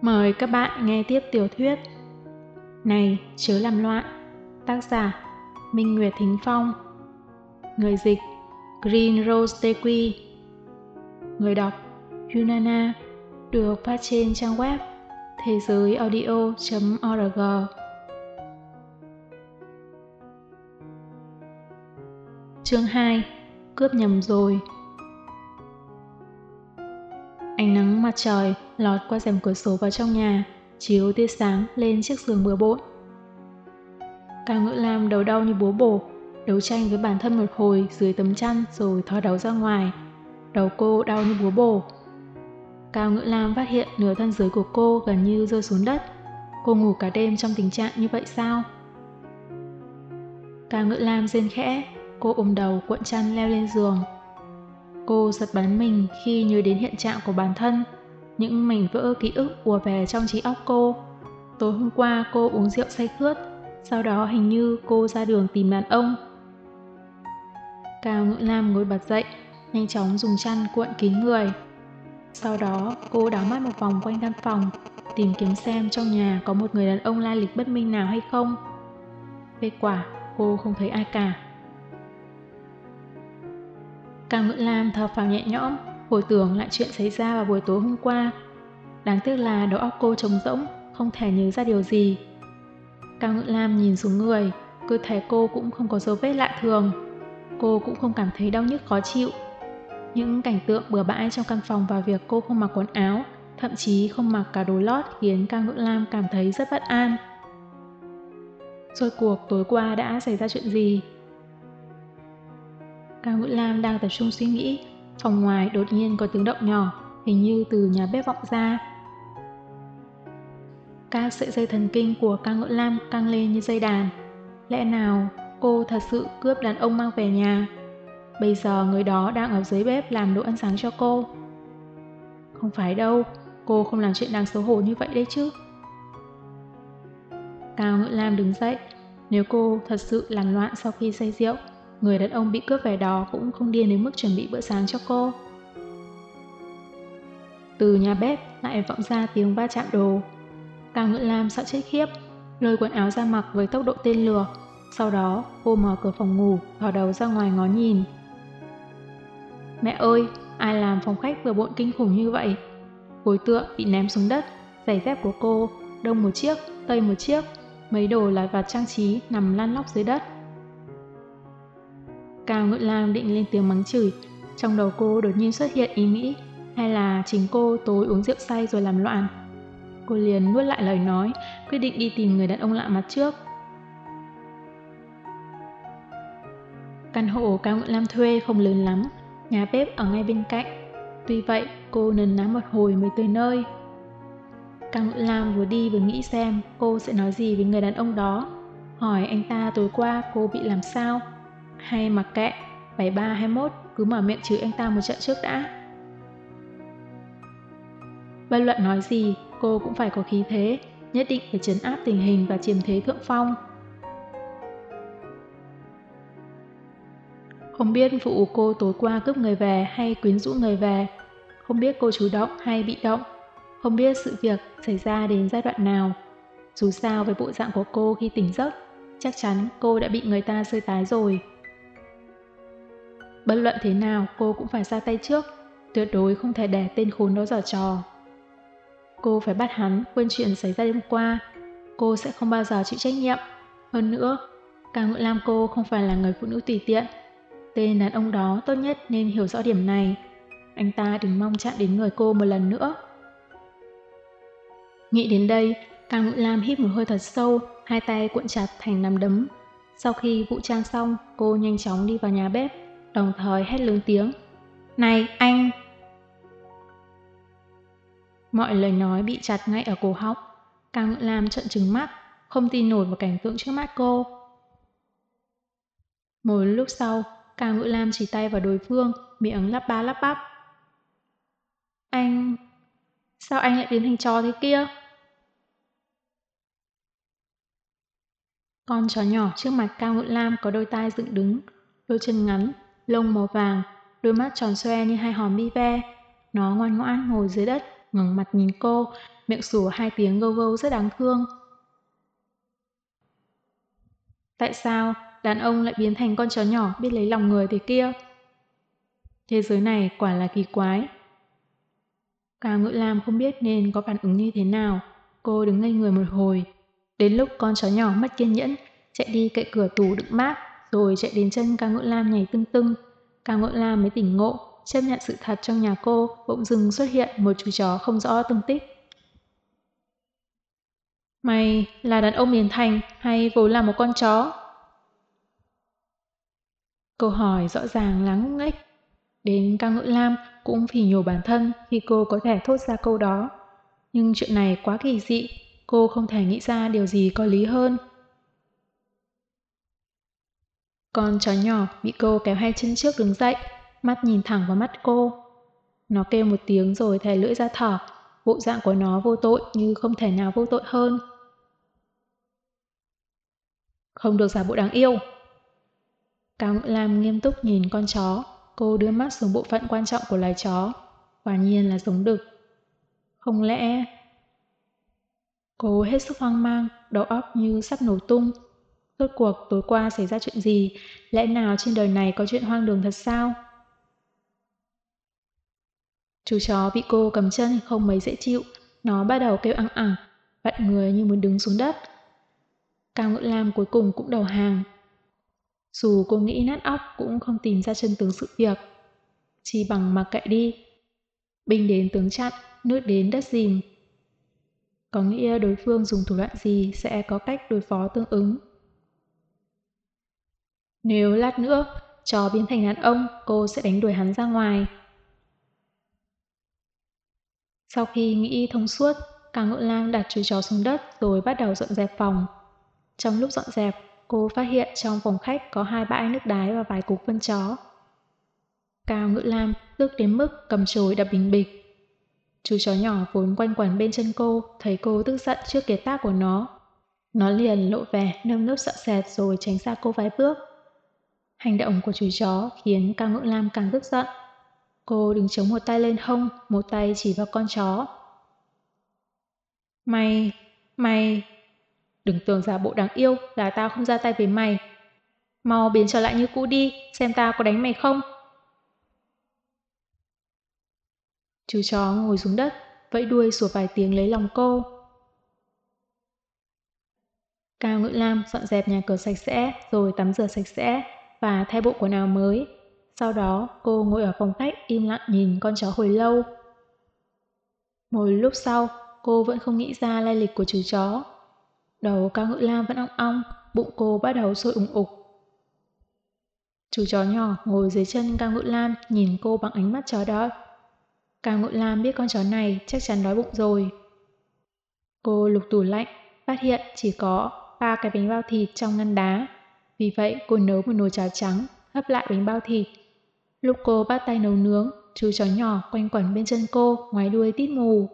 Mời các bạn nghe tiếp tiểu thuyết. Này, chớ làm loạn. Tác giả, Minh Nguyệt Thính Phong. Người dịch, Green Rose Tequi. Người đọc, Yunana, Được phát trên trang web thế giới audio.org Chương 2 Cướp nhầm rồi. Ánh nắng mặt trời lọt qua rèm cửa sổ vào trong nhà, chiếu tia sáng lên chiếc giường bừa bộn. Cao Ngữ Lam đầu đau như búa bổ, đấu tranh với bản thân một hồi dưới tấm chăn rồi thò đầu ra ngoài. Đầu cô đau như búa bổ. Cao Ngữ Lam phát hiện nửa thân dưới của cô gần như rơi xuống đất. Cô ngủ cả đêm trong tình trạng như vậy sao? Cao Ngữ Lam rên khẽ, cô ôm đầu cuộn chăn leo lên giường. Cô giật bắn mình khi nhớ đến hiện trạng của bản thân. Những mảnh vỡ ký ức ùa về trong trí óc cô. Tối hôm qua cô uống rượu say khướt, sau đó hình như cô ra đường tìm đàn ông. Cao Ngữ Lam ngồi bật dậy, nhanh chóng dùng chăn cuộn kín người. Sau đó cô đảo mắt một vòng quanh căn phòng, tìm kiếm xem trong nhà có một người đàn ông lai lịch bất minh nào hay không. Kết quả, cô không thấy ai cả. Cao Ngữ Lam thở phào nhẹ nhõm, hồi tưởng lại chuyện xảy ra vào buổi tối hôm qua. Đáng tiếc là đầu óc cô trống rỗng, không thể nhớ ra điều gì. Cao Ngự Lam nhìn xuống người, cơ thể cô cũng không có dấu vết lạ thường. Cô cũng không cảm thấy đau nhức khó chịu. Những cảnh tượng bừa bãi trong căn phòng và việc cô không mặc quần áo, thậm chí không mặc cả đồ lót khiến Cao Ngự Lam cảm thấy rất bất an. Rồi cuộc tối qua đã xảy ra chuyện gì? Cao Ngự Lam đang tập trung suy nghĩ, phòng ngoài đột nhiên có tiếng động nhỏ, hình như từ nhà bếp vọng ra. Các sợi dây thần kinh của Cao Ngữ Lam căng lên như dây đàn. Lẽ nào cô thật sự cướp đàn ông mang về nhà? Bây giờ người đó đang ở dưới bếp làm đồ ăn sáng cho cô. Không phải đâu, cô không làm chuyện đáng xấu hổ như vậy đấy chứ. Cao Ngữ Lam đứng dậy, nếu cô thật sự làm loạn sau khi say rượu, người đàn ông bị cướp về đó cũng không điên đến mức chuẩn bị bữa sáng cho cô. Từ nhà bếp lại vọng ra tiếng va chạm đồ. Cao Nguyễn Lam sợ chết khiếp, lôi quần áo ra mặc với tốc độ tên lừa. Sau đó, cô mở cửa phòng ngủ, thò đầu ra ngoài ngó nhìn. Mẹ ơi, ai làm phòng khách vừa bộn kinh khủng như vậy? Gối tựa bị ném xuống đất, giày dép của cô, đông một chiếc, tây một chiếc, mấy đồ là vặt trang trí nằm lăn lóc dưới đất. Cao Ngự Lam định lên tiếng mắng chửi, trong đầu cô đột nhiên xuất hiện ý nghĩ hay là chính cô tối uống rượu say rồi làm loạn. Cô liền nuốt lại lời nói, quyết định đi tìm người đàn ông lạ mặt trước. Căn hộ Cao Ngự Lam thuê không lớn lắm, nhà bếp ở ngay bên cạnh. Tuy vậy, cô nần ná một hồi mới tới nơi. Cao Ngự Lam vừa đi vừa nghĩ xem cô sẽ nói gì với người đàn ông đó. Hỏi anh ta tối qua cô bị làm sao hay mặc kệ, 7321 cứ mở miệng chửi anh ta một trận trước đã. Bất luận nói gì, cô cũng phải có khí thế, nhất định phải chấn áp tình hình và chiếm thế thượng phong. Không biết vụ cô tối qua cướp người về hay quyến rũ người về, không biết cô chủ động hay bị động, không biết sự việc xảy ra đến giai đoạn nào. Dù sao với bộ dạng của cô khi tỉnh giấc, chắc chắn cô đã bị người ta rơi tái rồi. Bất luận thế nào cô cũng phải ra tay trước, tuyệt đối không thể để tên khốn đó giở trò. Cô phải bắt hắn quên chuyện xảy ra đêm qua, cô sẽ không bao giờ chịu trách nhiệm. Hơn nữa, Càng Ngự Lam cô không phải là người phụ nữ tùy tiện. Tên đàn ông đó tốt nhất nên hiểu rõ điểm này. Anh ta đừng mong chạm đến người cô một lần nữa. Nghĩ đến đây, Càng Ngự Lam hít một hơi thật sâu, hai tay cuộn chặt thành nắm đấm. Sau khi vụ trang xong, cô nhanh chóng đi vào nhà bếp đồng thời hét lớn tiếng. Này, anh! Mọi lời nói bị chặt ngay ở cổ họng. Cao Ngự Lam trợn trừng mắt, không tin nổi vào cảnh tượng trước mắt cô. Một lúc sau, Cao Ngự Lam chỉ tay vào đối phương, miệng lắp ba lắp bắp. Anh... Sao anh lại biến thành chó thế kia? Con chó nhỏ trước mặt Cao Ngự Lam có đôi tai dựng đứng, đôi chân ngắn, lông màu vàng, đôi mắt tròn xoe như hai hòm bi ve. Nó ngoan ngoãn ngồi dưới đất, ngẩng mặt nhìn cô, miệng sủa hai tiếng gâu gâu rất đáng thương. Tại sao đàn ông lại biến thành con chó nhỏ biết lấy lòng người thế kia? Thế giới này quả là kỳ quái. Cao Ngự Lam không biết nên có phản ứng như thế nào. Cô đứng ngây người một hồi. Đến lúc con chó nhỏ mất kiên nhẫn, chạy đi cậy cửa tủ đựng mát, rồi chạy đến chân ca Ngữ Lam nhảy tưng tưng. ca Ngữ Lam mới tỉnh ngộ, chấp nhận sự thật trong nhà cô, bỗng dưng xuất hiện một chú chó không rõ tung tích. Mày là đàn ông miền thành hay vốn là một con chó? Câu hỏi rõ ràng là ngốc nghếch. Đến ca Ngữ Lam cũng phỉ nhổ bản thân khi cô có thể thốt ra câu đó. Nhưng chuyện này quá kỳ dị, cô không thể nghĩ ra điều gì có lý hơn. Con chó nhỏ bị cô kéo hai chân trước đứng dậy, mắt nhìn thẳng vào mắt cô. Nó kêu một tiếng rồi thè lưỡi ra thở, bộ dạng của nó vô tội như không thể nào vô tội hơn. Không được giả bộ đáng yêu. Cao Ngự Lam nghiêm túc nhìn con chó, cô đưa mắt xuống bộ phận quan trọng của loài chó. Quả nhiên là giống đực. Không lẽ... Cô hết sức hoang mang, đầu óc như sắp nổ tung. Rốt cuộc tối qua xảy ra chuyện gì? Lẽ nào trên đời này có chuyện hoang đường thật sao? Chú chó bị cô cầm chân không mấy dễ chịu. Nó bắt đầu kêu ăng ẳng, vặn người như muốn đứng xuống đất. Cao Ngự Lam cuối cùng cũng đầu hàng. Dù cô nghĩ nát óc cũng không tìm ra chân tướng sự việc. Chỉ bằng mặc kệ đi. Binh đến tướng chặn, nước đến đất dìm. Có nghĩa đối phương dùng thủ đoạn gì sẽ có cách đối phó tương ứng. Nếu lát nữa chó biến thành đàn ông, cô sẽ đánh đuổi hắn ra ngoài. Sau khi nghĩ thông suốt, Càng Ngộ Lang đặt chú chó xuống đất rồi bắt đầu dọn dẹp phòng. Trong lúc dọn dẹp, cô phát hiện trong phòng khách có hai bãi nước đái và vài cục phân chó. Cao Ngự Lam tức đến mức cầm chổi đập bình bịch. Chú chó nhỏ vốn quanh quẩn bên chân cô, thấy cô tức giận trước kiệt tác của nó. Nó liền lộ vẻ nơm nớp sợ sệt rồi tránh xa cô vài bước. Hành động của chú chó khiến Cao Ngưỡng Lam càng tức giận. Cô đứng chống một tay lên hông, một tay chỉ vào con chó. Mày, mày, đừng tưởng giả bộ đáng yêu là tao không ra tay với mày. Mau biến trở lại như cũ đi, xem tao có đánh mày không. Chú chó ngồi xuống đất, vẫy đuôi sủa vài tiếng lấy lòng cô. Cao Ngự Lam dọn dẹp nhà cửa sạch sẽ rồi tắm rửa sạch sẽ và thay bộ quần áo mới. Sau đó cô ngồi ở phòng khách im lặng nhìn con chó hồi lâu. Một lúc sau, cô vẫn không nghĩ ra lai lịch của chú chó. Đầu Cao Ngự Lam vẫn ong ong, bụng cô bắt đầu sôi ủng ục. Chú chó nhỏ ngồi dưới chân Cao Ngự Lam nhìn cô bằng ánh mắt chó đói. Cao Ngự Lam biết con chó này chắc chắn đói bụng rồi. Cô lục tủ lạnh, phát hiện chỉ có ba cái bánh bao thịt trong ngăn đá. Vì vậy cô nấu một nồi cháo trắng, hấp lại bánh bao thịt. Lúc cô bắt tay nấu nướng, chú chó nhỏ quanh quẩn bên chân cô, ngoái đuôi tít mù.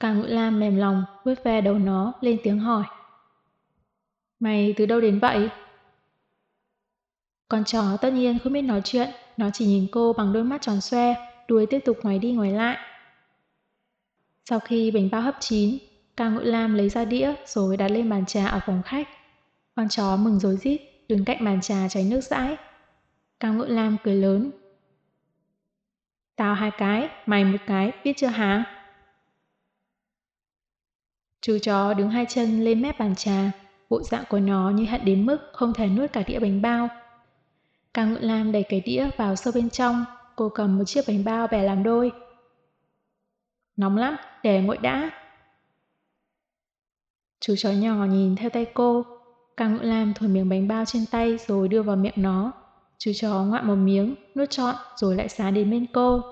Càng ngự lam mềm lòng, vuốt ve đầu nó, lên tiếng hỏi. Mày từ đâu đến vậy? Con chó tất nhiên không biết nói chuyện, nó chỉ nhìn cô bằng đôi mắt tròn xoe, đuôi tiếp tục ngoái đi ngoái lại. Sau khi bánh bao hấp chín, Cao Ngự Lam lấy ra đĩa rồi đặt lên bàn trà ở phòng khách. Con chó mừng rối rít, đứng cạnh bàn trà cháy nước rãi. Cao Ngự Lam cười lớn. Tao hai cái, mày một cái, biết chưa hả? Chú chó đứng hai chân lên mép bàn trà, bộ dạng của nó như hận đến mức không thể nuốt cả đĩa bánh bao. Cao Ngự Lam đẩy cái đĩa vào sâu bên trong, cô cầm một chiếc bánh bao bè làm đôi. Nóng lắm, để nguội đã. Chú chó nhỏ nhìn theo tay cô, Cao Ngự Lam thổi miếng bánh bao trên tay rồi đưa vào miệng nó. Chú chó ngoạm một miếng, nuốt trọn rồi lại xá đến bên cô.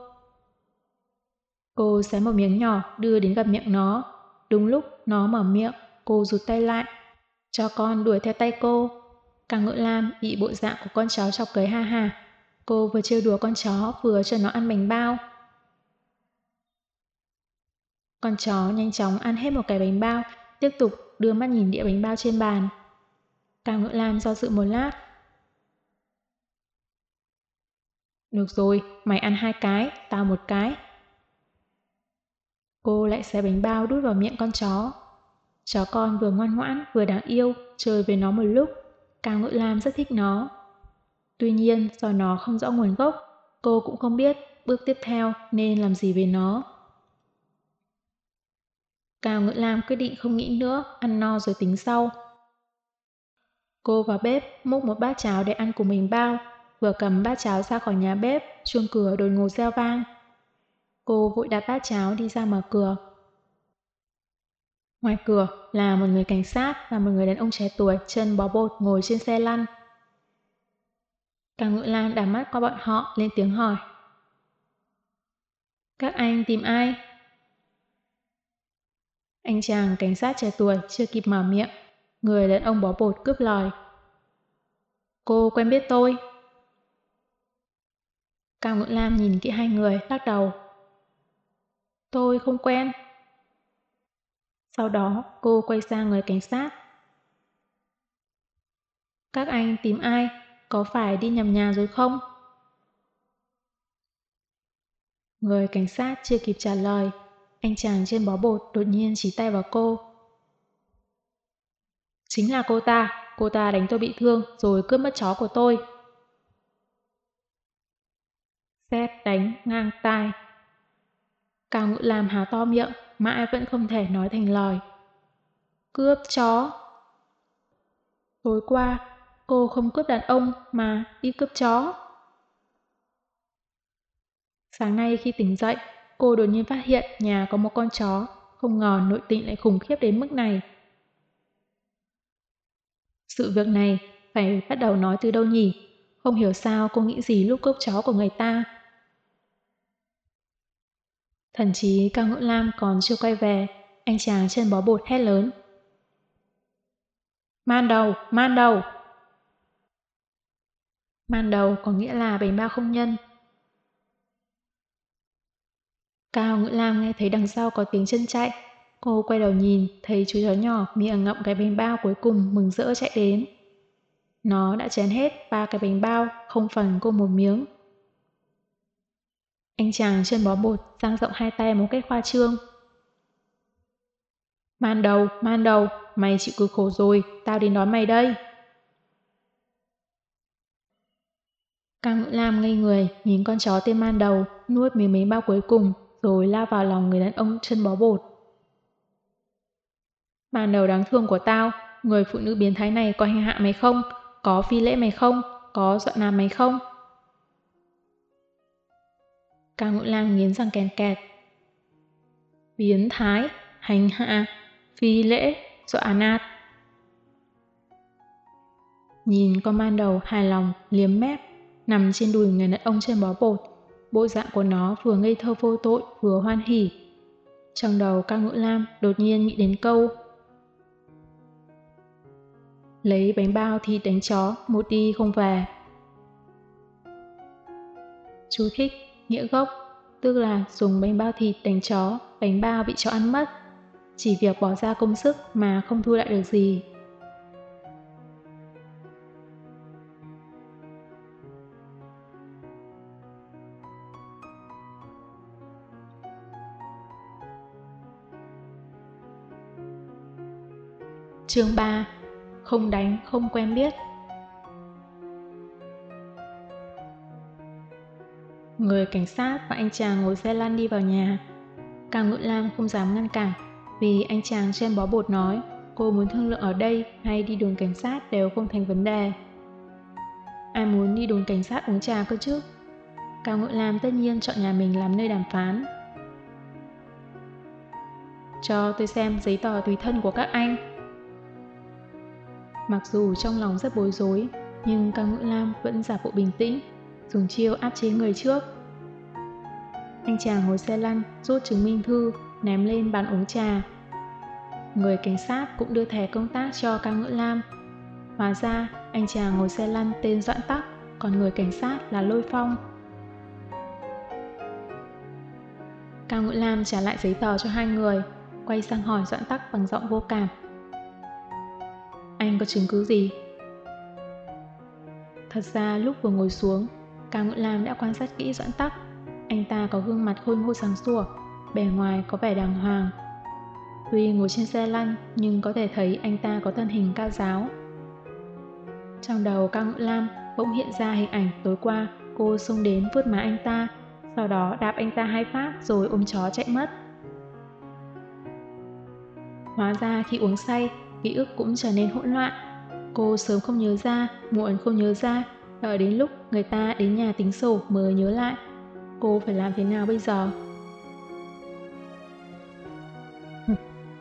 Cô xé một miếng nhỏ đưa đến gặp miệng nó. Đúng lúc nó mở miệng, cô rụt tay lại. Cho con đuổi theo tay cô. Càng ngự lam bị bộ dạng của con chó chọc cười ha ha. Cô vừa trêu đùa con chó vừa cho nó ăn bánh bao. Con chó nhanh chóng ăn hết một cái bánh bao, tiếp tục đưa mắt nhìn đĩa bánh bao trên bàn. Cao ngựa Lam do dự một lát. Được rồi, mày ăn hai cái, tao một cái. Cô lại xé bánh bao đút vào miệng con chó. Chó con vừa ngoan ngoãn vừa đáng yêu, chơi với nó một lúc. Cao ngựa Lam rất thích nó. Tuy nhiên, do nó không rõ nguồn gốc, cô cũng không biết bước tiếp theo nên làm gì với nó. Cao Ngữ Lam quyết định không nghĩ nữa, ăn no rồi tính sau. Cô vào bếp múc một bát cháo để ăn của mình bao, vừa cầm bát cháo ra khỏi nhà bếp, chuông cửa đột ngột reo vang. Cô vội đặt bát cháo đi ra mở cửa. Ngoài cửa là một người cảnh sát và một người đàn ông trẻ tuổi chân bó bột ngồi trên xe lăn. Càng Ngự Lan đảo mắt qua bọn họ lên tiếng hỏi. Các anh tìm ai? Anh chàng cảnh sát trẻ tuổi chưa kịp mở miệng, người đàn ông bó bột cướp lời. Cô quen biết tôi. Cao ngưỡng Lam nhìn kỹ hai người, lắc đầu. Tôi không quen. Sau đó cô quay sang người cảnh sát. Các anh tìm ai? Có phải đi nhầm nhà rồi không? Người cảnh sát chưa kịp trả lời. Anh chàng trên bó bột đột nhiên chỉ tay vào cô. Chính là cô ta. Cô ta đánh tôi bị thương rồi cướp mất chó của tôi. Xét đánh ngang tai. Cao ngự làm há to miệng, mãi vẫn không thể nói thành lời. Cướp chó. Tối qua, cô không cướp đàn ông mà đi cướp chó. Sáng nay khi tỉnh dậy, cô đột nhiên phát hiện nhà có một con chó, không ngờ nội tịnh lại khủng khiếp đến mức này. Sự việc này phải bắt đầu nói từ đâu nhỉ? Không hiểu sao cô nghĩ gì lúc cướp chó của người ta. Thần chí Cao ngưỡng Lam còn chưa quay về, anh chàng chân bó bột hét lớn. Man đầu, man đầu! Man đầu có nghĩa là bánh bao không nhân. Cao Ngữ Lam nghe thấy đằng sau có tiếng chân chạy. Cô quay đầu nhìn, thấy chú chó nhỏ miệng ngậm cái bánh bao cuối cùng mừng rỡ chạy đến. Nó đã chén hết ba cái bánh bao, không phần cô một miếng. Anh chàng chân bó bột dang rộng hai tay một cách khoa trương. Man đầu, man đầu, mày chịu cực khổ rồi, tao đến đón mày đây. Cao Ngự Lam ngây người, nhìn con chó tên man đầu, nuốt miếng mấy bao cuối cùng, rồi lao vào lòng người đàn ông chân bó bột. Man đầu đáng thương của tao, người phụ nữ biến thái này có hành hạ mày không? Có phi lễ mày không? Có dọa nàm mày không? Cao Ngũ lang nghiến răng kèn kẹt. Biến thái, hành hạ, phi lễ, dọa nạt. Nhìn con man đầu hài lòng, liếm mép, nằm trên đùi người đàn ông trên bó bột. Bộ dạng của nó vừa ngây thơ vô tội, vừa hoan hỉ. Trong đầu ca ngữ Lam đột nhiên nghĩ đến câu Lấy bánh bao thì đánh chó, một đi không về. Chú thích nghĩa gốc, tức là dùng bánh bao thịt đánh chó, bánh bao bị chó ăn mất. Chỉ việc bỏ ra công sức mà không thu lại được gì. Chương 3 Không đánh, không quen biết Người cảnh sát và anh chàng ngồi xe lăn đi vào nhà. Càng Ngự Lam không dám ngăn cản, vì anh chàng trên bó bột nói cô muốn thương lượng ở đây hay đi đồn cảnh sát đều không thành vấn đề. Ai muốn đi đồn cảnh sát uống trà cơ chứ? Cao Ngự Lam tất nhiên chọn nhà mình làm nơi đàm phán. Cho tôi xem giấy tờ tùy thân của các anh. Mặc dù trong lòng rất bối rối, nhưng Cao Ngữ Lam vẫn giả bộ bình tĩnh, dùng chiêu áp chế người trước. Anh chàng ngồi xe lăn, rút chứng minh thư, ném lên bàn uống trà. Người cảnh sát cũng đưa thẻ công tác cho Cao Ngữ Lam. Hóa ra, anh chàng ngồi xe lăn tên Doãn Tắc, còn người cảnh sát là Lôi Phong. Cao Ngữ Lam trả lại giấy tờ cho hai người, quay sang hỏi Doãn Tắc bằng giọng vô cảm. Anh có chứng cứ gì? Thật ra lúc vừa ngồi xuống, Cao Ngự Lam đã quan sát kỹ Doãn Tắc. Anh ta có gương mặt khôi ngô sáng sủa, bề ngoài có vẻ đàng hoàng. Tuy ngồi trên xe lăn nhưng có thể thấy anh ta có thân hình cao giáo. Trong đầu Cao Ngự Lam bỗng hiện ra hình ảnh tối qua cô xông đến vuốt má anh ta, sau đó đạp anh ta hai phát rồi ôm chó chạy mất. Hóa ra khi uống say, ký ức cũng trở nên hỗn loạn. Cô sớm không nhớ ra, muộn không nhớ ra, đợi đến lúc người ta đến nhà tính sổ mới nhớ lại. Cô phải làm thế nào bây giờ?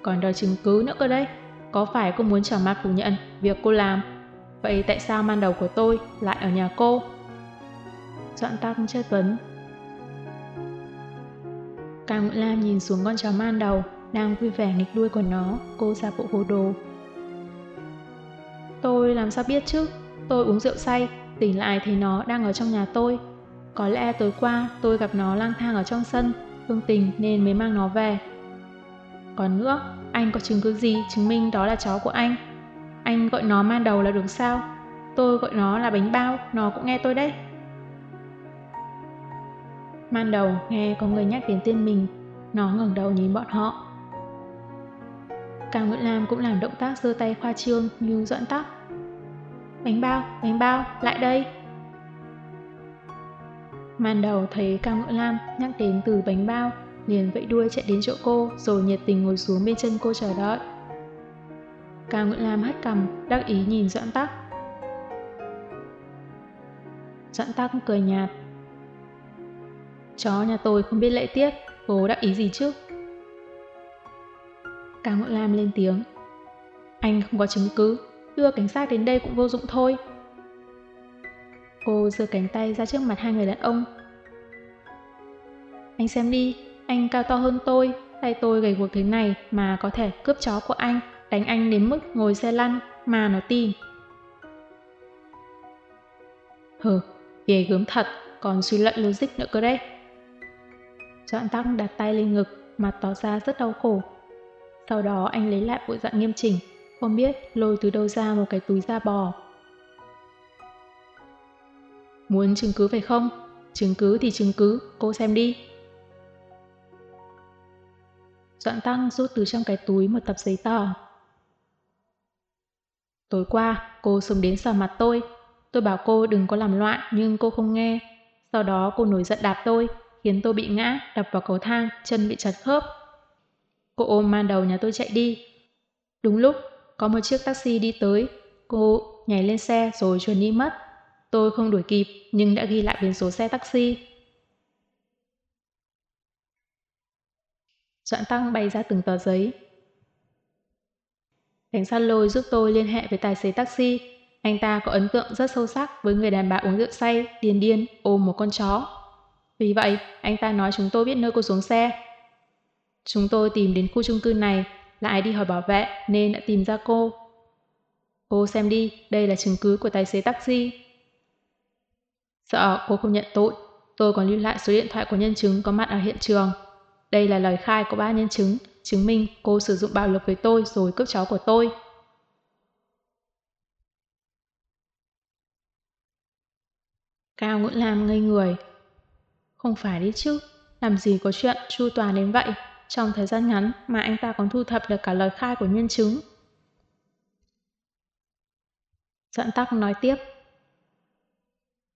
Còn đòi chứng cứ nữa cơ đấy. Có phải cô muốn trở mặt phủ nhận việc cô làm? Vậy tại sao man đầu của tôi lại ở nhà cô? Doãn tắc chất vấn. Cao Nguyễn Lam nhìn xuống con chó man đầu, đang vui vẻ nghịch đuôi của nó, cô ra bộ hồ đồ. Tôi làm sao biết chứ? Tôi uống rượu say, tỉnh lại thấy nó đang ở trong nhà tôi. Có lẽ tối qua tôi gặp nó lang thang ở trong sân, thương tình nên mới mang nó về. Còn nữa, anh có chứng cứ gì chứng minh đó là chó của anh? Anh gọi nó man đầu là được sao? Tôi gọi nó là bánh bao, nó cũng nghe tôi đấy. Man đầu nghe có người nhắc đến tên mình, nó ngẩng đầu nhìn bọn họ. Cao Nguyễn Lam cũng làm động tác giơ tay khoa trương như dọn tóc. Bánh bao, bánh bao, lại đây. Màn đầu thấy Cao Nguyễn Lam nhắc đến từ bánh bao, liền vẫy đuôi chạy đến chỗ cô rồi nhiệt tình ngồi xuống bên chân cô chờ đợi. Cao Nguyễn Lam hất cầm, đắc ý nhìn Doãn Tắc. Doãn Tắc cười nhạt. Chó nhà tôi không biết lễ tiết, cô đắc ý gì chứ? Cao Nguyễn Lam lên tiếng. Anh không có chứng cứ, đưa cảnh sát đến đây cũng vô dụng thôi. Cô giơ cánh tay ra trước mặt hai người đàn ông. Anh xem đi, anh cao to hơn tôi, tay tôi gầy guộc thế này mà có thể cướp chó của anh, đánh anh đến mức ngồi xe lăn mà nó tin. Hừ, ghê gớm thật, còn suy luận logic nữa cơ đấy. Doãn tắc đặt tay lên ngực, mặt tỏ ra rất đau khổ. Sau đó anh lấy lại bộ dạng nghiêm chỉnh, không biết lôi từ đâu ra một cái túi da bò. Muốn chứng cứ phải không? Chứng cứ thì chứng cứ, cô xem đi. Doãn Tăng rút từ trong cái túi một tập giấy tờ. Tối qua, cô xông đến sờ mặt tôi. Tôi bảo cô đừng có làm loạn nhưng cô không nghe. Sau đó cô nổi giận đạp tôi, khiến tôi bị ngã, đập vào cầu thang, chân bị chặt khớp. Cô ôm man đầu nhà tôi chạy đi. Đúng lúc, có một chiếc taxi đi tới. Cô nhảy lên xe rồi chuẩn đi mất. Tôi không đuổi kịp nhưng đã ghi lại biển số xe taxi. Doãn Tăng bày ra từng tờ giấy. Cảnh sát lôi giúp tôi liên hệ với tài xế taxi. Anh ta có ấn tượng rất sâu sắc với người đàn bà uống rượu say, điên điên, ôm một con chó. Vì vậy, anh ta nói chúng tôi biết nơi cô xuống xe. Chúng tôi tìm đến khu chung cư này, lại đi hỏi bảo vệ nên đã tìm ra cô. Cô xem đi, đây là chứng cứ của tài xế taxi. Sợ cô không nhận tội, tôi còn lưu lại số điện thoại của nhân chứng có mặt ở hiện trường. Đây là lời khai của ba nhân chứng, chứng minh cô sử dụng bạo lực với tôi rồi cướp cháu của tôi. Cao Nguyễn Lam ngây người. Không phải đi chứ, làm gì có chuyện chu toàn đến vậy. Trong thời gian ngắn mà anh ta còn thu thập được cả lời khai của nhân chứng. Dẫn tắc nói tiếp.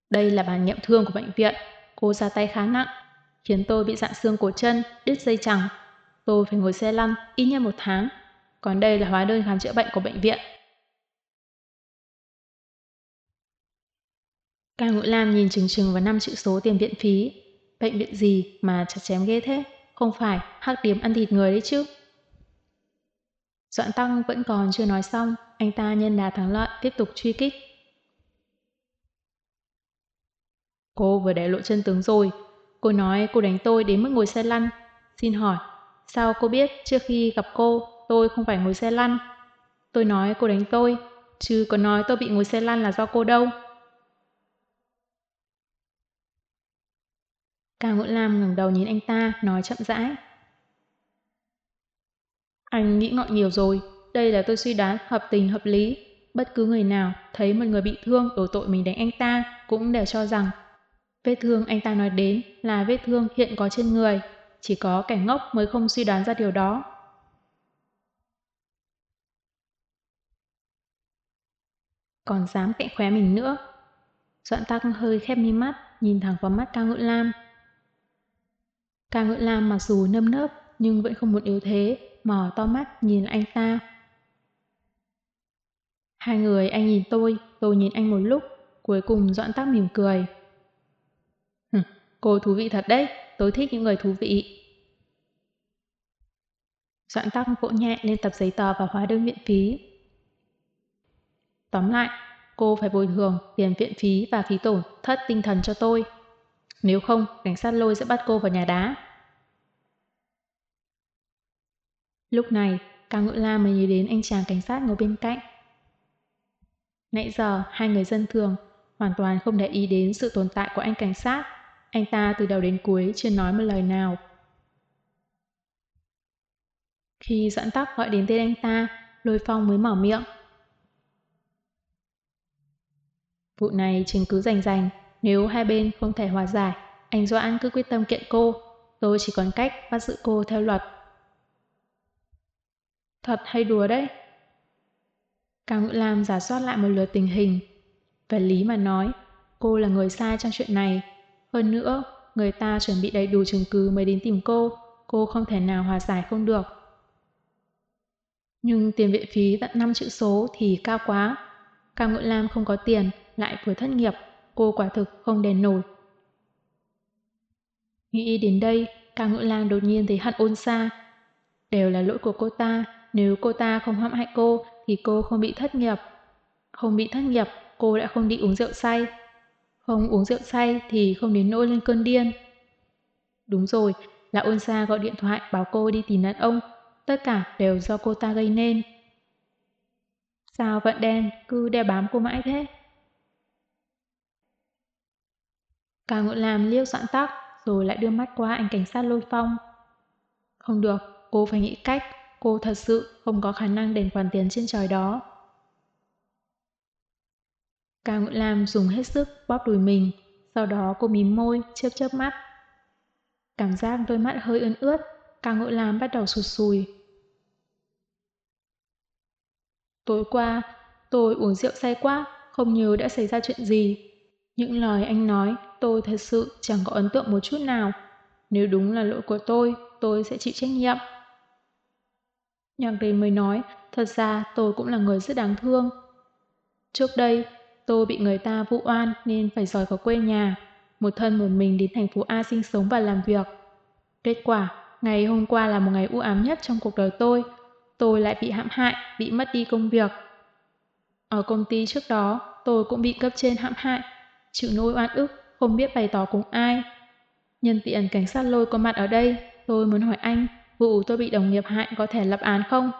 Đây là bản nghiệm thương của bệnh viện. Cô ra tay khá nặng, khiến tôi bị dạn xương cổ chân, đứt dây chẳng. Tôi phải ngồi xe lăn ít nhất một tháng. Còn đây là hóa đơn khám chữa bệnh của bệnh viện. Cao Ngũ Lam nhìn chừng chừng vào năm chữ số tiền viện phí. Bệnh viện gì mà chặt chém ghê thế? Không phải hắc điếm ăn thịt người đấy chứ. Doãn Tăng vẫn còn chưa nói xong, anh ta nhân đà thắng lợi tiếp tục truy kích. Cô vừa để lộ chân tướng rồi. Cô nói cô đánh tôi đến mức ngồi xe lăn. Xin hỏi, sao cô biết trước khi gặp cô tôi không phải ngồi xe lăn? Tôi nói cô đánh tôi, chứ có nói tôi bị ngồi xe lăn là do cô đâu. Cao Ngũ Lam ngẩng đầu nhìn anh ta, nói chậm rãi. Anh nghĩ ngọn nhiều rồi, đây là tôi suy đoán hợp tình hợp lý. Bất cứ người nào thấy một người bị thương đổ tội mình đánh anh ta cũng đều cho rằng Vết thương anh ta nói đến là vết thương hiện có trên người, chỉ có kẻ ngốc mới không suy đoán ra điều đó. Còn dám cạnh khóe mình nữa. Doãn tắc hơi khép mi mắt, nhìn thẳng vào mắt Cao Ngự Lam. Cao Ngự Lam mặc dù nâm nớp nhưng vẫn không muốn yếu thế, mở to mắt nhìn anh ta. Hai người anh nhìn tôi, tôi nhìn anh một lúc, cuối cùng Doãn tắc mỉm cười. Cô thú vị thật đấy, tôi thích những người thú vị. Doãn tắc vỗ nhẹ lên tập giấy tờ và hóa đơn viện phí. Tóm lại, cô phải bồi thường tiền viện phí và phí tổn thất tinh thần cho tôi. Nếu không, cảnh sát lôi sẽ bắt cô vào nhà đá. Lúc này, Cao Ngự La mới nhớ đến anh chàng cảnh sát ngồi bên cạnh. Nãy giờ, hai người dân thường hoàn toàn không để ý đến sự tồn tại của anh cảnh sát. Anh ta từ đầu đến cuối chưa nói một lời nào. Khi dẫn tóc gọi đến tên anh ta, Lôi Phong mới mở miệng. Vụ này chứng cứ rành rành, nếu hai bên không thể hòa giải, anh Doãn cứ quyết tâm kiện cô, tôi chỉ còn cách bắt giữ cô theo luật. Thật hay đùa đấy? Cao Ngự Lam giả soát lại một lượt tình hình. Về lý mà nói, cô là người sai trong chuyện này. Hơn nữa, người ta chuẩn bị đầy đủ chứng cứ mới đến tìm cô, cô không thể nào hòa giải không được. Nhưng tiền viện phí tận 5 chữ số thì cao quá. Cao Ngự Lam không có tiền, lại vừa thất nghiệp, cô quả thực không đèn nổi. Nghĩ đến đây, Cao Ngữ Lang đột nhiên thấy hận ôn xa. Đều là lỗi của cô ta, nếu cô ta không hãm hại cô thì cô không bị thất nghiệp. Không bị thất nghiệp, cô đã không đi uống rượu say. Không uống rượu say thì không đến nỗi lên cơn điên. Đúng rồi, là ôn xa gọi điện thoại bảo cô đi tìm đàn ông. Tất cả đều do cô ta gây nên. Sao vận đen cứ đeo bám cô mãi thế? Cao Ngự Lam liêu soạn tóc, rồi lại đưa mắt qua anh cảnh sát lôi phong. Không được, cô phải nghĩ cách, cô thật sự không có khả năng đền khoản tiền trên trời đó. Cao Ngự Lam dùng hết sức bóp đùi mình, sau đó cô mím môi, chớp chớp mắt. Cảm giác đôi mắt hơi ướn ướt, Cao Ngự Lam bắt đầu sụt sùi. Tối qua, tôi uống rượu say quá, không nhớ đã xảy ra chuyện gì. Những lời anh nói, tôi thật sự chẳng có ấn tượng một chút nào. Nếu đúng là lỗi của tôi, tôi sẽ chịu trách nhiệm. Nhạc đề mới nói, thật ra tôi cũng là người rất đáng thương. Trước đây, tôi bị người ta vụ oan nên phải rời khỏi quê nhà, một thân một mình đến thành phố A sinh sống và làm việc. Kết quả, ngày hôm qua là một ngày u ám nhất trong cuộc đời tôi. Tôi lại bị hãm hại, bị mất đi công việc. Ở công ty trước đó, tôi cũng bị cấp trên hãm hại, chịu nỗi oan ức, không biết bày tỏ cùng ai. Nhân tiện cảnh sát lôi có mặt ở đây, tôi muốn hỏi anh, vụ tôi bị đồng nghiệp hại có thể lập án không?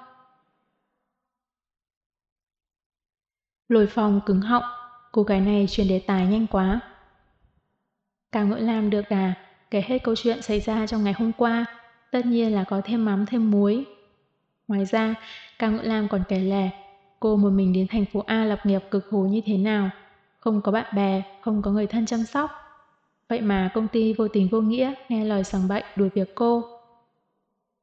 Lôi phòng cứng họng, cô gái này chuyển đề tài nhanh quá. Cao Ngưỡng Lam được đà, kể hết câu chuyện xảy ra trong ngày hôm qua, tất nhiên là có thêm mắm thêm muối. Ngoài ra, Cao Ngưỡng Lam còn kể lẻ, cô một mình đến thành phố A lập nghiệp cực khổ như thế nào, không có bạn bè, không có người thân chăm sóc. Vậy mà công ty vô tình vô nghĩa nghe lời sằng bậy đuổi việc cô.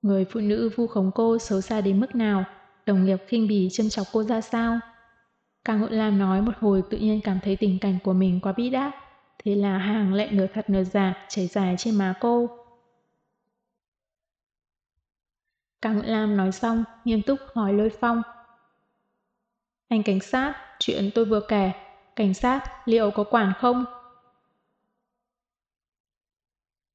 Người phụ nữ vu khống cô xấu xa đến mức nào, đồng nghiệp khinh bỉ châm chọc cô ra sao. Càng Ngộ Lam nói một hồi tự nhiên cảm thấy tình cảnh của mình quá bí đát, thế là hàng lệ nửa thật nửa giả chảy dài trên má cô. Càng Ngộ Lam nói xong, nghiêm túc hỏi Lôi Phong. Anh cảnh sát, chuyện tôi vừa kể, cảnh sát liệu có quản không?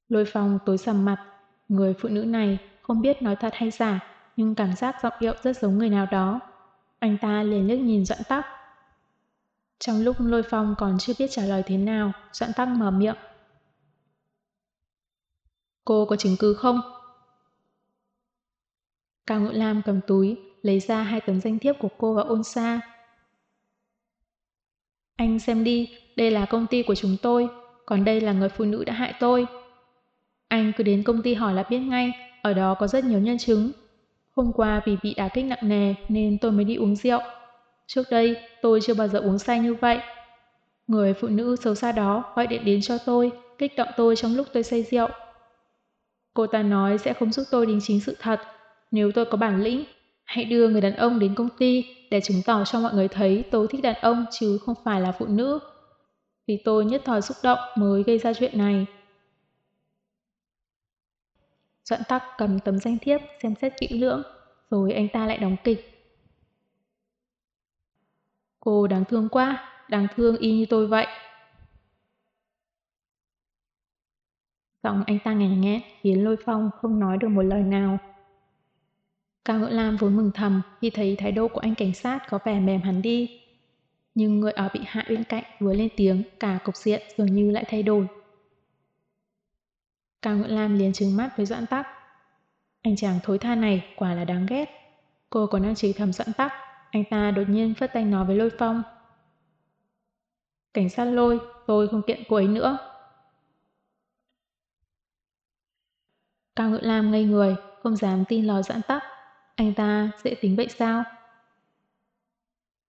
Lôi Phong tối sầm mặt, người phụ nữ này không biết nói thật hay giả, nhưng cảm giác giọng điệu rất giống người nào đó. Anh ta liền liếc nhìn Doãn Tắc. Trong lúc Lôi Phong còn chưa biết trả lời thế nào, Doãn Tắc mở miệng. Cô có chứng cứ không? Cao Ngự Lam cầm túi, lấy ra hai tấm danh thiếp của cô và ôn xa. Anh xem đi, đây là công ty của chúng tôi, còn đây là người phụ nữ đã hại tôi. Anh cứ đến công ty hỏi là biết ngay, ở đó có rất nhiều nhân chứng. Hôm qua vì bị đá kích nặng nề nên tôi mới đi uống rượu. Trước đây tôi chưa bao giờ uống say như vậy. Người phụ nữ xấu xa đó gọi điện đến cho tôi, kích động tôi trong lúc tôi say rượu. Cô ta nói sẽ không giúp tôi đính chính sự thật. Nếu tôi có bản lĩnh, hãy đưa người đàn ông đến công ty để chứng tỏ cho mọi người thấy tôi thích đàn ông chứ không phải là phụ nữ. Vì tôi nhất thời xúc động mới gây ra chuyện này. Doãn tắc cầm tấm danh thiếp xem xét kỹ lưỡng, rồi anh ta lại đóng kịch. Cô đáng thương quá, đáng thương y như tôi vậy. Giọng anh ta nghèn nghẹn khiến lôi phong không nói được một lời nào. Cao Ngưỡng Lam vốn mừng thầm khi thấy thái độ của anh cảnh sát có vẻ mềm hẳn đi. Nhưng người ở bị hại bên cạnh vừa lên tiếng cả cục diện dường như lại thay đổi. Cao Ngựa Lam liền trừng mắt với Doãn Tắc. Anh chàng thối tha này quả là đáng ghét. Cô còn đang chỉ thầm Doãn Tắc, anh ta đột nhiên phất tay nói với Lôi Phong. Cảnh sát lôi, tôi không kiện cô ấy nữa. Cao Ngựa Lam ngây người, không dám tin lò Doãn Tắc. Anh ta dễ tính vậy sao?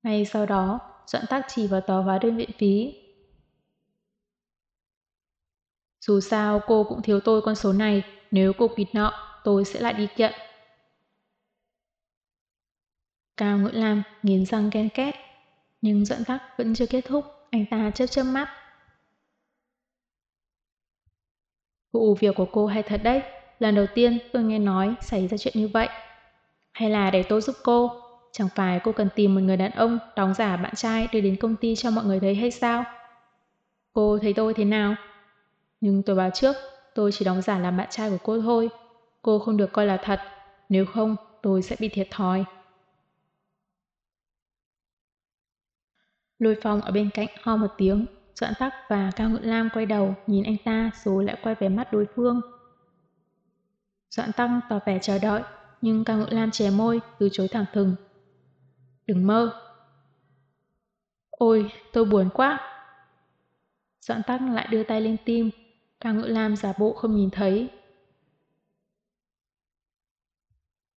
Ngay sau đó, Doãn Tắc chỉ vào tờ hóa đơn viện phí Dù sao cô cũng thiếu tôi con số này, nếu cô quỵt nợ, tôi sẽ lại đi kiện. Cao Ngưỡng Lam nghiến răng ghen két, nhưng doãn tắc vẫn chưa kết thúc, anh ta chớp chớp mắt. Vụ việc của cô hay thật đấy, lần đầu tiên tôi nghe nói xảy ra chuyện như vậy. Hay là để tôi giúp cô, chẳng phải cô cần tìm một người đàn ông đóng giả bạn trai đưa đến công ty cho mọi người thấy hay sao? Cô thấy tôi thế nào? Nhưng tôi báo trước, tôi chỉ đóng giả làm bạn trai của cô thôi. Cô không được coi là thật, nếu không tôi sẽ bị thiệt thòi. Lôi phong ở bên cạnh ho một tiếng, Doãn tắc và Cao Ngự Lam quay đầu nhìn anh ta rồi lại quay về mắt đối phương. Doãn tăng tỏ vẻ chờ đợi, nhưng Cao Ngự Lam chè môi, từ chối thẳng thừng. Đừng mơ. Ôi, tôi buồn quá. Doãn tắc lại đưa tay lên tim, Cao Ngự Lam giả bộ không nhìn thấy.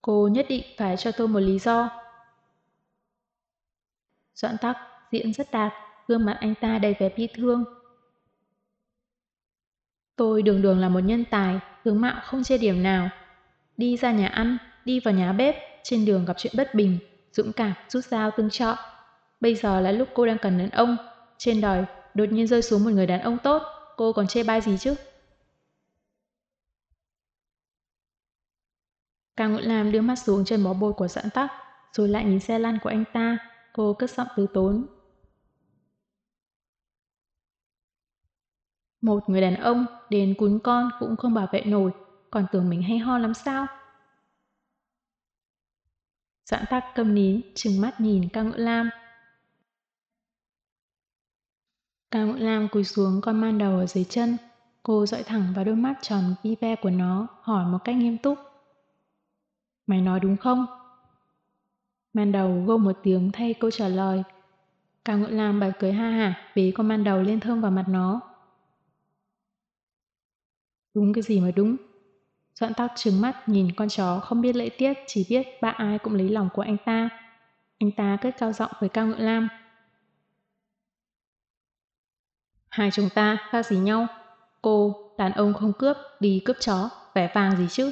Cô nhất định phải cho tôi một lý do. Doãn tắc diễn rất đạt, gương mặt anh ta đầy vẻ bi thương. Tôi đường đường là một nhân tài, tướng mạo không chê điểm nào. Đi ra nhà ăn, đi vào nhà bếp, trên đường gặp chuyện bất bình, dũng cảm rút dao tương trọ. Bây giờ là lúc cô đang cần đàn ông, trên đời đột nhiên rơi xuống một người đàn ông tốt, cô còn chê bai gì chứ? Càng Nguyễn Lam đưa mắt xuống chân bó bôi của sẵn tắc, rồi lại nhìn xe lăn của anh ta, cô cất giọng từ tốn. Một người đàn ông đến cún con cũng không bảo vệ nổi, còn tưởng mình hay ho lắm sao? Doãn tắc cầm nín, trừng mắt nhìn Cao Ngự Lam. Cao Ngự Lam cúi xuống con man đầu ở dưới chân. Cô dõi thẳng vào đôi mắt tròn vi ve của nó, hỏi một cách nghiêm túc. Mày nói đúng không? Man đầu gô một tiếng thay câu trả lời. Cao Ngự Lam bật cười ha hả bế con man đầu lên thơm vào mặt nó. Đúng cái gì mà đúng. Doãn tóc trừng mắt nhìn con chó không biết lễ tiết, chỉ biết ba ai cũng lấy lòng của anh ta. Anh ta cất cao giọng với Cao Ngự Lam. Hai chúng ta khác gì nhau? Cô, đàn ông không cướp, đi cướp chó, vẻ vàng gì chứ?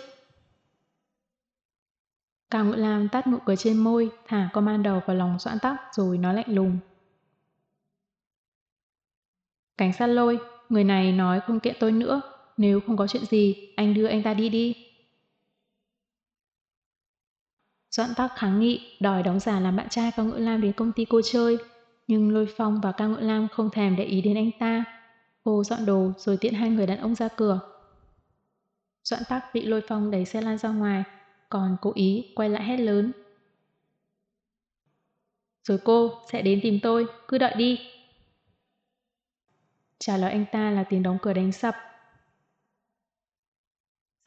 Cao Ngự Lam tắt nụ cười trên môi, thả con man đầu vào lòng doãn tóc rồi nói lạnh lùng. Cảnh sát lôi, người này nói không kiện tôi nữa, nếu không có chuyện gì, anh đưa anh ta đi đi. Doãn tắc kháng nghị, đòi đóng giả làm bạn trai Cao Ngự Lam đến công ty cô chơi. Nhưng Lôi Phong và Cao Ngự Lam không thèm để ý đến anh ta. Cô dọn đồ rồi tiện hai người đàn ông ra cửa. Doãn tắc bị Lôi Phong đẩy xe lan ra ngoài, còn cố ý quay lại hét lớn. Rồi cô sẽ đến tìm tôi, cứ đợi đi. Trả lời anh ta là tiếng đóng cửa đánh sập.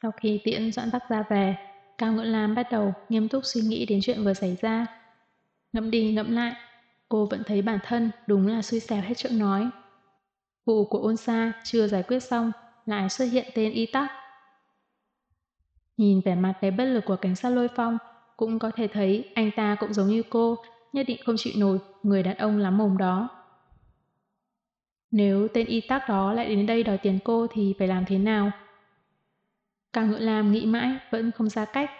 Sau khi tiễn dọn tắc ra về, Cao Ngưỡng Lam bắt đầu nghiêm túc suy nghĩ đến chuyện vừa xảy ra. Ngẫm đi ngẫm lại, cô vẫn thấy bản thân đúng là xui xẻo hết chỗ nói. Vụ của ôn xa chưa giải quyết xong, lại xuất hiện tên y tắc. Nhìn vẻ mặt đầy bất lực của cảnh sát lôi phong, cũng có thể thấy anh ta cũng giống như cô, nhất định không chịu nổi người đàn ông lắm mồm đó. Nếu tên y tắc đó lại đến đây đòi tiền cô thì phải làm thế nào? Cao Ngựa Lam nghĩ mãi vẫn không ra cách.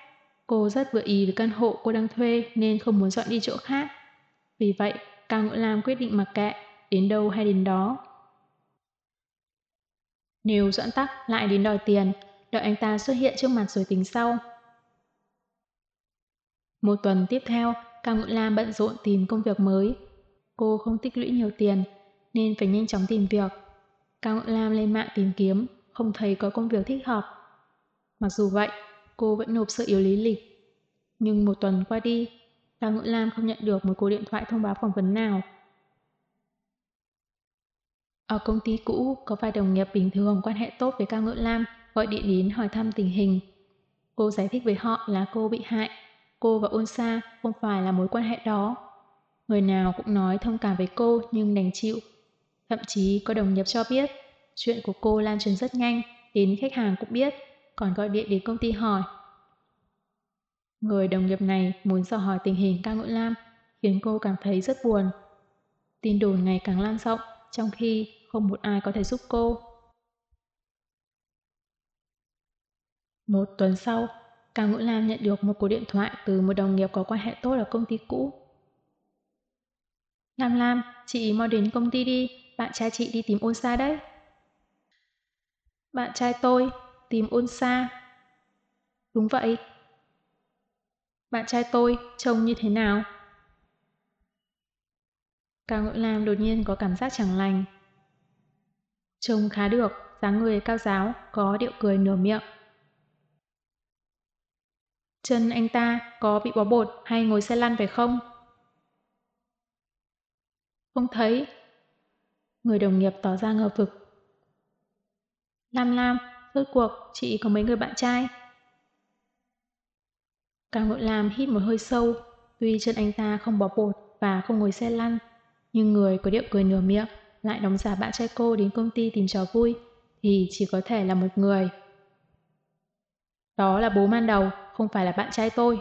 Cô rất vừa ý với căn hộ cô đang thuê nên không muốn dọn đi chỗ khác. Vì vậy, Cao Ngựa Lam quyết định mặc kệ, đến đâu hay đến đó. Nếu dọn Tắc lại đến đòi tiền, đợi anh ta xuất hiện trước mặt rồi tính sau. Một tuần tiếp theo, Cao Ngựa Lam bận rộn tìm công việc mới. Cô không tích lũy nhiều tiền, nên phải nhanh chóng tìm việc. Cao Ngựa Lam lên mạng tìm kiếm, không thấy có công việc thích hợp. Mặc dù vậy, cô vẫn nộp sự yếu lý lịch. Nhưng một tuần qua đi, Cao Ngự Lam không nhận được một cuộc điện thoại thông báo phỏng vấn nào. Ở công ty cũ, có vài đồng nghiệp bình thường quan hệ tốt với Cao Ngự Lam, gọi điện đến hỏi thăm tình hình. Cô giải thích với họ là cô bị hại, cô và Ôn Sa không phải là mối quan hệ đó. Người nào cũng nói thông cảm với cô nhưng đành chịu. Thậm chí có đồng nghiệp cho biết, chuyện của cô lan truyền rất nhanh, đến khách hàng cũng biết, còn gọi điện đến công ty hỏi. Người đồng nghiệp này muốn dò hỏi tình hình Cao Ngự Lam, khiến cô cảm thấy rất buồn. Tin đồn ngày càng lan rộng, trong khi không một ai có thể giúp cô. Một tuần sau, Cao Ngũ Lam nhận được một cuộc điện thoại từ một đồng nghiệp có quan hệ tốt ở công ty cũ. Lam Lam, chị mau đến công ty đi, bạn trai chị đi tìm ôn xa đấy. Bạn trai tôi, tìm ôn xa. Đúng vậy. Bạn trai tôi trông như thế nào? Cao Ngũ Lam đột nhiên có cảm giác chẳng lành. Trông khá được, dáng người cao giáo, có điệu cười nửa miệng. Chân anh ta có bị bó bột hay ngồi xe lăn phải không? Không thấy. Người đồng nghiệp tỏ ra ngờ vực. Lam Lam, rốt cuộc chị có mấy người bạn trai? Cao Ngội Lam hít một hơi sâu, tuy chân anh ta không bó bột và không ngồi xe lăn, nhưng người có điệu cười nửa miệng lại đóng giả bạn trai cô đến công ty tìm trò vui thì chỉ có thể là một người. Đó là bố man đầu, không phải là bạn trai tôi.